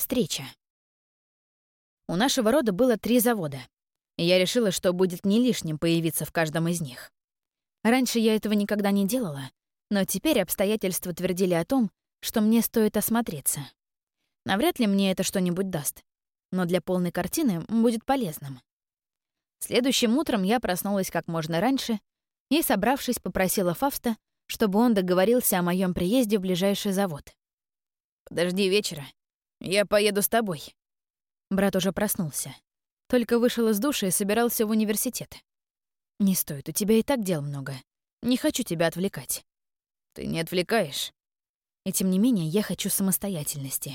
Встреча. У нашего рода было три завода, и я решила, что будет не лишним появиться в каждом из них. Раньше я этого никогда не делала, но теперь обстоятельства твердили о том, что мне стоит осмотреться. Навряд ли мне это что-нибудь даст, но для полной картины будет полезным. Следующим утром я проснулась как можно раньше и, собравшись, попросила Фавста, чтобы он договорился о моем приезде в ближайший завод. «Подожди вечера. Я поеду с тобой». Брат уже проснулся. Только вышел из души и собирался в университет. «Не стоит, у тебя и так дел много. Не хочу тебя отвлекать». «Ты не отвлекаешь». И тем не менее я хочу самостоятельности.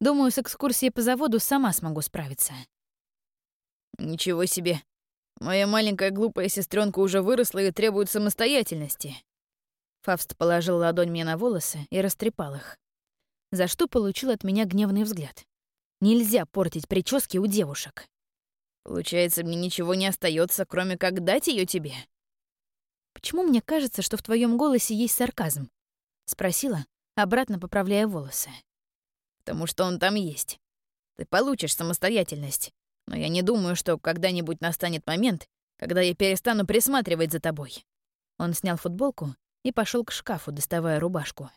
Думаю, с экскурсией по заводу сама смогу справиться. Ничего себе. Моя маленькая глупая сестренка уже выросла и требует самостоятельности. Фавст положил ладонь мне на волосы и растрепал их. За что получил от меня гневный взгляд. Нельзя портить прически у девушек. Получается, мне ничего не остается, кроме как дать ее тебе. Почему мне кажется, что в твоем голосе есть сарказм? Спросила, обратно поправляя волосы. Потому что он там есть. Ты получишь самостоятельность. Но я не думаю, что когда-нибудь настанет момент, когда я перестану присматривать за тобой. Он снял футболку и пошел к шкафу, доставая рубашку.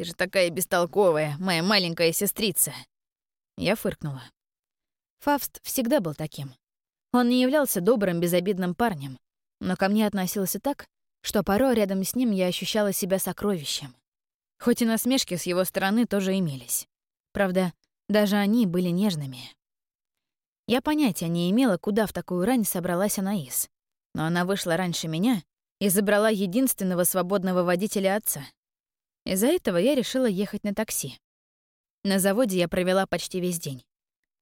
Ты же такая бестолковая, моя маленькая сестрица. Я фыркнула. Фавст всегда был таким. Он не являлся добрым, безобидным парнем, но ко мне относился так, что порой рядом с ним я ощущала себя сокровищем. Хоть и насмешки с его стороны тоже имелись. Правда, даже они были нежными. Я понятия не имела, куда в такую рань собралась Анаис. Но она вышла раньше меня и забрала единственного свободного водителя отца. Из-за этого я решила ехать на такси. На заводе я провела почти весь день.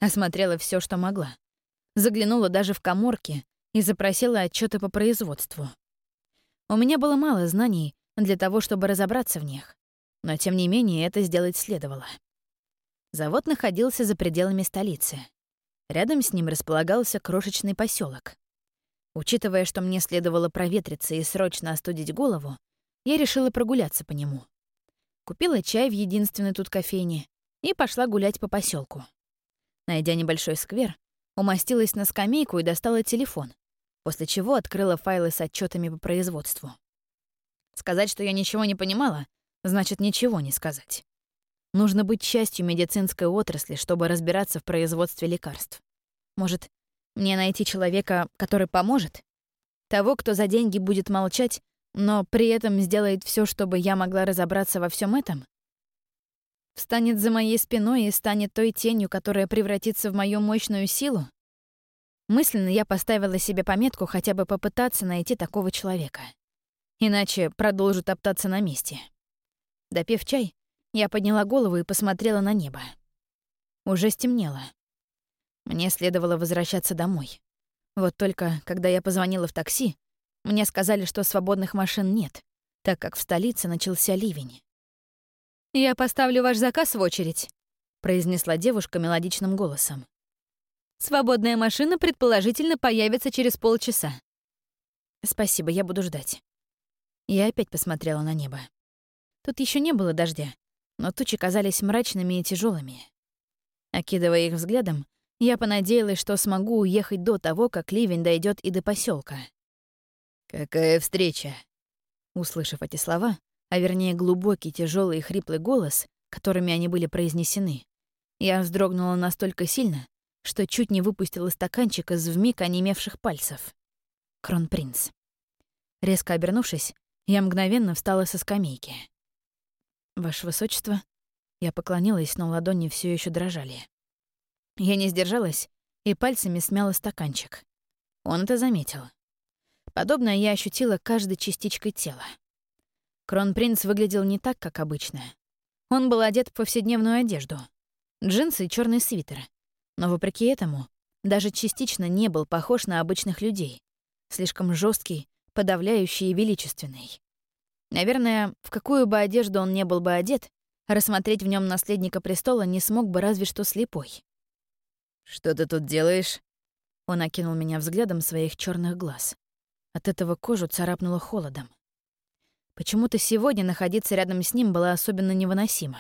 Осмотрела все, что могла. Заглянула даже в коморки и запросила отчеты по производству. У меня было мало знаний для того, чтобы разобраться в них, но тем не менее это сделать следовало. Завод находился за пределами столицы — Рядом с ним располагался крошечный поселок. Учитывая, что мне следовало проветриться и срочно остудить голову, я решила прогуляться по нему. Купила чай в единственной тут кофейне и пошла гулять по поселку. Найдя небольшой сквер, умостилась на скамейку и достала телефон, после чего открыла файлы с отчетами по производству. Сказать, что я ничего не понимала, значит ничего не сказать. Нужно быть частью медицинской отрасли, чтобы разбираться в производстве лекарств. Может, мне найти человека, который поможет? Того, кто за деньги будет молчать, но при этом сделает все, чтобы я могла разобраться во всем этом? Встанет за моей спиной и станет той тенью, которая превратится в мою мощную силу? Мысленно я поставила себе пометку хотя бы попытаться найти такого человека. Иначе продолжу топтаться на месте. Допив чай, я подняла голову и посмотрела на небо. Уже стемнело. Мне следовало возвращаться домой. Вот только, когда я позвонила в такси, мне сказали, что свободных машин нет, так как в столице начался ливень. «Я поставлю ваш заказ в очередь», — произнесла девушка мелодичным голосом. «Свободная машина, предположительно, появится через полчаса». «Спасибо, я буду ждать». Я опять посмотрела на небо. Тут еще не было дождя, но тучи казались мрачными и тяжелыми. Окидывая их взглядом, я понадеялась, что смогу уехать до того, как ливень дойдет и до поселка. «Какая встреча?» Услышав эти слова, а вернее глубокий, тяжелый и хриплый голос, которыми они были произнесены, я вздрогнула настолько сильно, что чуть не выпустила стаканчик из вмиг онемевших пальцев. Кронпринц. Резко обернувшись, я мгновенно встала со скамейки. «Ваше высочество?» Я поклонилась, но ладони все еще дрожали. Я не сдержалась и пальцами смяла стаканчик. Он это заметил. Подобное я ощутила каждой частичкой тела. Кронпринц выглядел не так, как обычно. Он был одет в повседневную одежду. Джинсы и черный свитер. Но вопреки этому, даже частично не был похож на обычных людей. Слишком жесткий, подавляющий и величественный. Наверное, в какую бы одежду он не был бы одет, рассмотреть в нем наследника престола не смог бы разве что слепой. «Что ты тут делаешь?» Он окинул меня взглядом своих черных глаз. От этого кожу царапнуло холодом. Почему-то сегодня находиться рядом с ним было особенно невыносимо.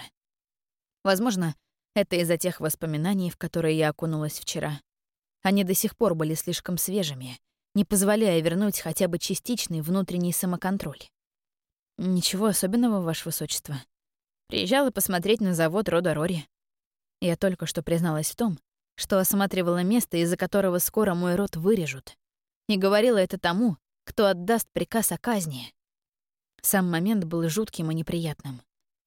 Возможно, Это из-за тех воспоминаний, в которые я окунулась вчера. Они до сих пор были слишком свежими, не позволяя вернуть хотя бы частичный внутренний самоконтроль. Ничего особенного, Ваше Высочество. Приезжала посмотреть на завод рода Рори. Я только что призналась в том, что осматривала место, из-за которого скоро мой род вырежут. И говорила это тому, кто отдаст приказ о казни. Сам момент был жутким и неприятным.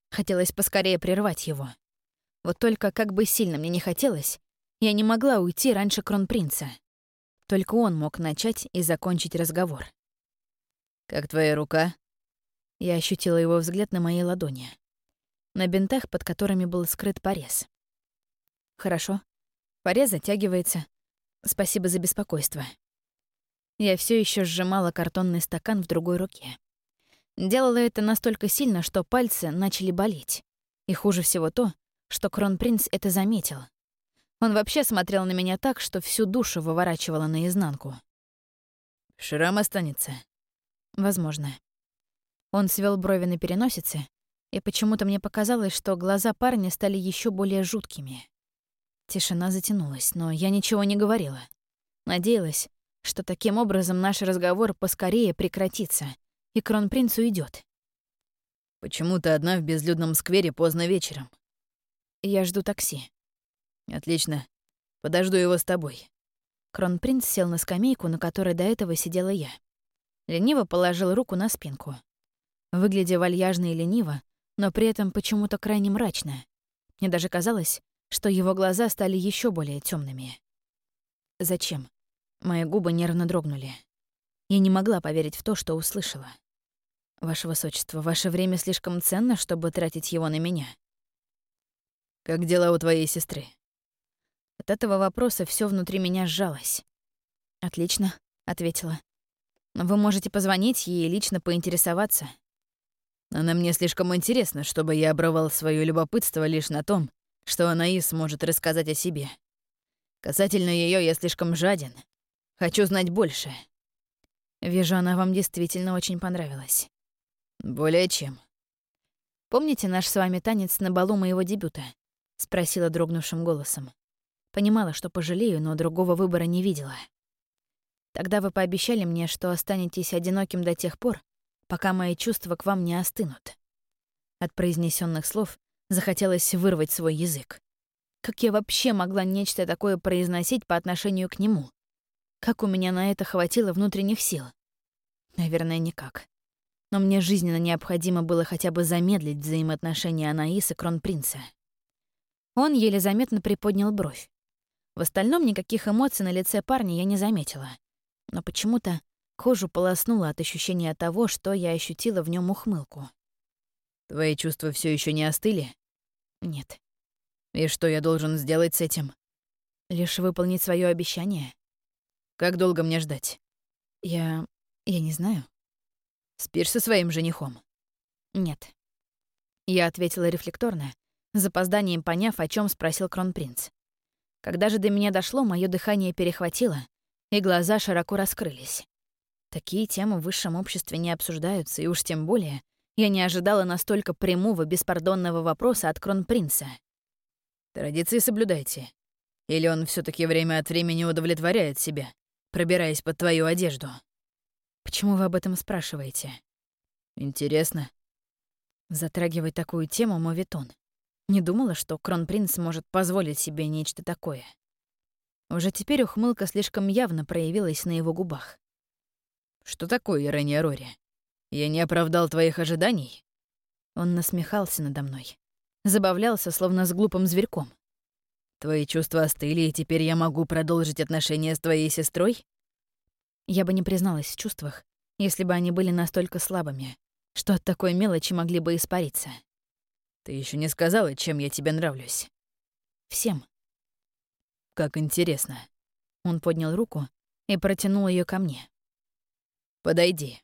Хотелось поскорее прервать его. Вот только как бы сильно мне не хотелось, я не могла уйти раньше кронпринца. Только он мог начать и закончить разговор. «Как твоя рука?» Я ощутила его взгляд на моей ладони. На бинтах, под которыми был скрыт порез. «Хорошо. Порез затягивается. Спасибо за беспокойство». Я все еще сжимала картонный стакан в другой руке. Делала это настолько сильно, что пальцы начали болеть. И хуже всего то, что кронпринц это заметил. Он вообще смотрел на меня так, что всю душу выворачивало наизнанку. «Шрам останется?» «Возможно». Он свел брови на переносице, и почему-то мне показалось, что глаза парня стали еще более жуткими. Тишина затянулась, но я ничего не говорила. Надеялась, что таким образом наш разговор поскорее прекратится, и кронпринц уйдет. «Почему ты одна в безлюдном сквере поздно вечером?» «Я жду такси». Отлично. Подожду его с тобой. Кронпринц сел на скамейку, на которой до этого сидела я. Лениво положил руку на спинку. Выглядя вальяжно и лениво, но при этом почему-то крайне мрачно. Мне даже казалось, что его глаза стали еще более темными. Зачем? Мои губы нервно дрогнули. Я не могла поверить в то, что услышала. «Ваше Высочество, ваше время слишком ценно, чтобы тратить его на меня». «Как дела у твоей сестры?» От этого вопроса все внутри меня сжалось. «Отлично», — ответила. «Но вы можете позвонить ей и лично поинтересоваться». «Она мне слишком интересна, чтобы я обрывал свое любопытство лишь на том, что Анаис может рассказать о себе. Касательно ее я слишком жаден. Хочу знать больше». «Вижу, она вам действительно очень понравилась». «Более чем». «Помните наш с вами танец на балу моего дебюта?» — спросила дрогнувшим голосом. Понимала, что пожалею, но другого выбора не видела. Тогда вы пообещали мне, что останетесь одиноким до тех пор, пока мои чувства к вам не остынут. От произнесенных слов захотелось вырвать свой язык. Как я вообще могла нечто такое произносить по отношению к нему? Как у меня на это хватило внутренних сил? Наверное, никак. Но мне жизненно необходимо было хотя бы замедлить взаимоотношения Анаис и Кронпринца. Он еле заметно приподнял бровь. В остальном никаких эмоций на лице парня я не заметила. Но почему-то кожу полоснуло от ощущения того, что я ощутила в нем ухмылку. «Твои чувства все еще не остыли?» «Нет». «И что я должен сделать с этим?» «Лишь выполнить свое обещание». «Как долго мне ждать?» «Я... я не знаю». «Спишь со своим женихом?» «Нет». Я ответила рефлекторно, с запозданием поняв, о чем спросил кронпринц. Когда же до меня дошло, мое дыхание перехватило, и глаза широко раскрылись. Такие темы в высшем обществе не обсуждаются, и уж тем более я не ожидала настолько прямого, беспардонного вопроса от кронпринца. «Традиции соблюдайте. Или он все таки время от времени удовлетворяет себя, пробираясь под твою одежду?» «Почему вы об этом спрашиваете?» «Интересно». Затрагивать такую тему мовитон. Не думала, что кронпринц может позволить себе нечто такое. Уже теперь ухмылка слишком явно проявилась на его губах. «Что такое, Ирения Рори? Я не оправдал твоих ожиданий?» Он насмехался надо мной. Забавлялся, словно с глупым зверьком. «Твои чувства остыли, и теперь я могу продолжить отношения с твоей сестрой?» Я бы не призналась в чувствах, если бы они были настолько слабыми, что от такой мелочи могли бы испариться. Ты еще не сказала, чем я тебе нравлюсь. Всем. Как интересно. Он поднял руку и протянул ее ко мне. Подойди.